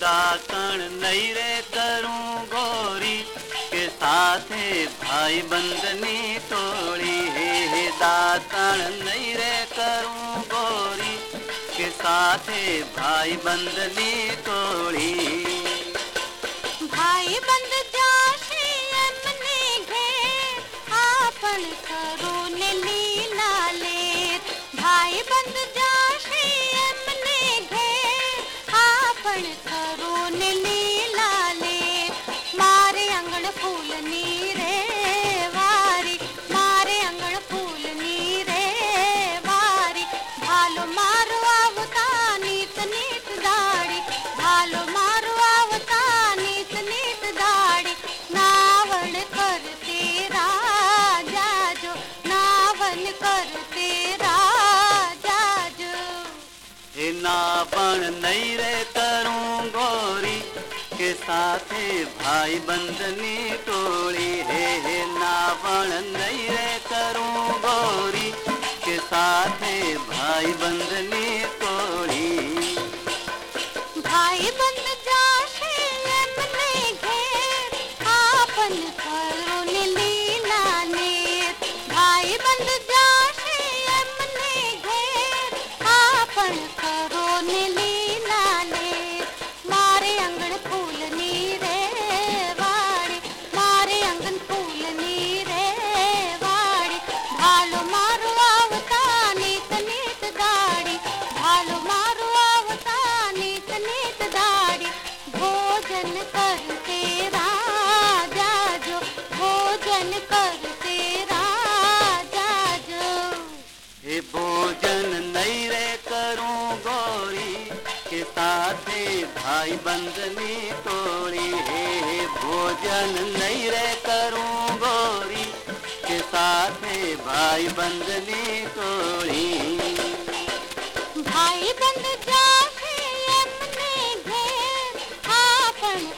दातण नहीं रे करूँ साथे भाई बंदनी तोड़ी हे दातण नहीं रे करूँ गोरी। के साथे भाई बंदनी तोड़ी भाई बंद करो ने लीला लेर नापण नहीं रे करूँ गोरी के साथ भाई बंदनी टोली। हे हे नापण नहीं रे करूँ गोरी के साथ भाई बंदनी टोली। भाई बंद गोरी, के साथ भाई बंदनी तोड़ी हे, भोजन नहीं रे करूँ गोरी, के साथ भाई बंदनी तोड़ी। भाई बंद जा अपने घर, आपन